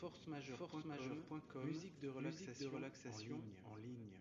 force majeure.com, musique de relaxation, en ligne. En ligne.